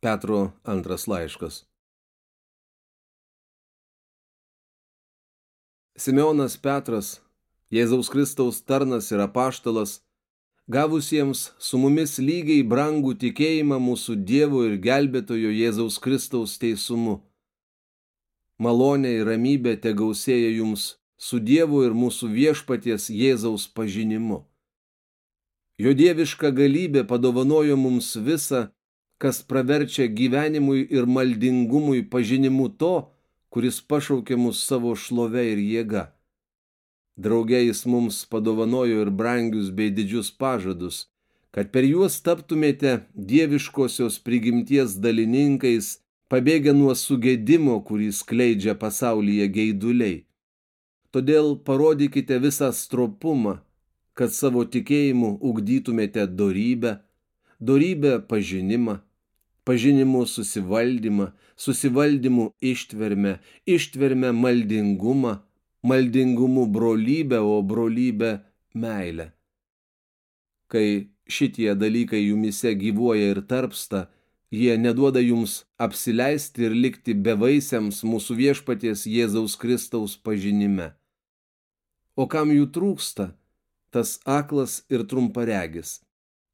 Petro antras laiškas. Simeonas Petras, Jėzaus Kristaus tarnas ir apaštalas, gavusiems su mumis lygiai brangų tikėjimą mūsų Dievo ir gelbėtojo Jėzaus Kristaus teisumu. Malonė ir ramybė te gausėja jums su Dievu ir mūsų viešpaties Jėzaus pažinimu. Jo dieviška galybė padovanojo mums visą, kas praverčia gyvenimui ir maldingumui pažinimu to, kuris pašaukė mus savo šlove ir jėga. Drauge jis mums padovanojo ir brangius bei didžius pažadus, kad per juos taptumėte dieviškosios prigimties dalininkais, pabėgę nuo sugėdimo, kurį skleidžia pasaulyje geiduliai. Todėl parodykite visą stropumą, kad savo tikėjimu ugdytumėte dorybę, dorybę pažinimą, pažinimu susivaldymą, susivaldymu ištvermę, ištvermę maldingumą, maldingumu brolybę, o brolybę meilę. Kai šitie dalykai jumise gyvuoja ir tarpsta, jie neduoda jums apsileisti ir likti bevaisiams mūsų viešpaties Jėzaus Kristaus pažinime. O kam jų trūksta, tas aklas ir trumparegis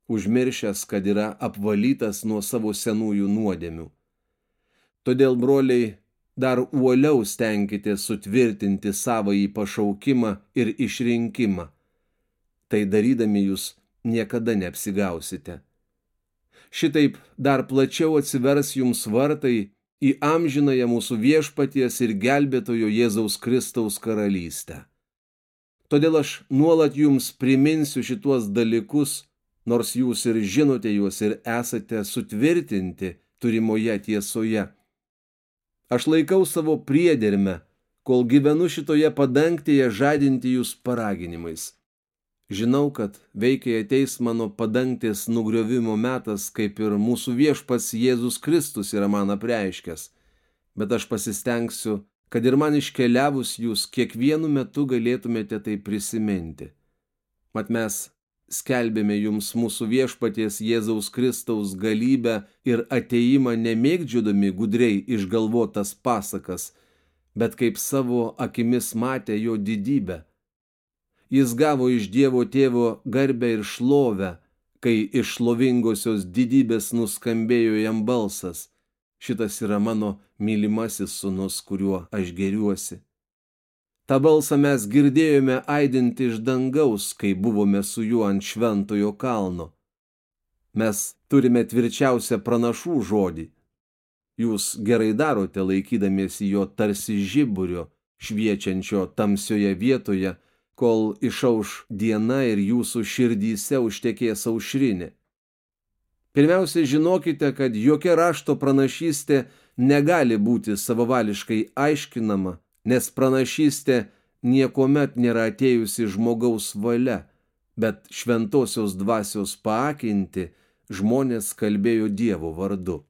užmiršęs, kad yra apvalytas nuo savo senųjų nuodėmių. Todėl, broliai, dar uoliau stenkite sutvirtinti savąjį pašaukimą ir išrinkimą. Tai darydami jūs niekada neapsigausite. Šitaip dar plačiau atsivers jums vartai į amžinąją mūsų viešpaties ir gelbėtojo Jėzaus Kristaus karalystę. Todėl aš nuolat jums priminsiu šituos dalykus, nors jūs ir žinote juos ir esate sutvirtinti turimoje tiesoje. Aš laikau savo priedermę, kol gyvenu šitoje padangtėje žadinti jūs paraginimais. Žinau, kad veikiai ateis mano padangtės nugriovimo metas, kaip ir mūsų viešpas Jėzus Kristus yra man apreiškęs, bet aš pasistengsiu, kad ir man iškeliavus jūs kiekvienu metu galėtumėte tai prisiminti. Mat mes skelbėme jums mūsų viešpaties Jėzaus Kristaus galybę ir ateimą nemėgdžiodami gudriai išgalvotas pasakas, bet kaip savo akimis matė jo didybę. Jis gavo iš Dievo tėvo garbę ir šlovę, kai iš šlovingosios didybės nuskambėjo jam balsas. Šitas yra mano mylimasis sunus, kuriuo aš geriuosi. Ta balsą mes girdėjome aidinti iš dangaus, kai buvome su juo ant šventojo kalno. Mes turime tvirčiausią pranašų žodį. Jūs gerai darote laikydamiesi jo tarsi žiburio, šviečiančio tamsioje vietoje, kol išauš diena ir jūsų širdyse užtekės aušrinė. Pirmiausia, žinokite, kad jokia rašto pranašystė negali būti savavališkai aiškinama, nes pranašystė niekuomet nėra atėjusi žmogaus valia, bet šventosios dvasios paakinti žmonės kalbėjo Dievo vardu.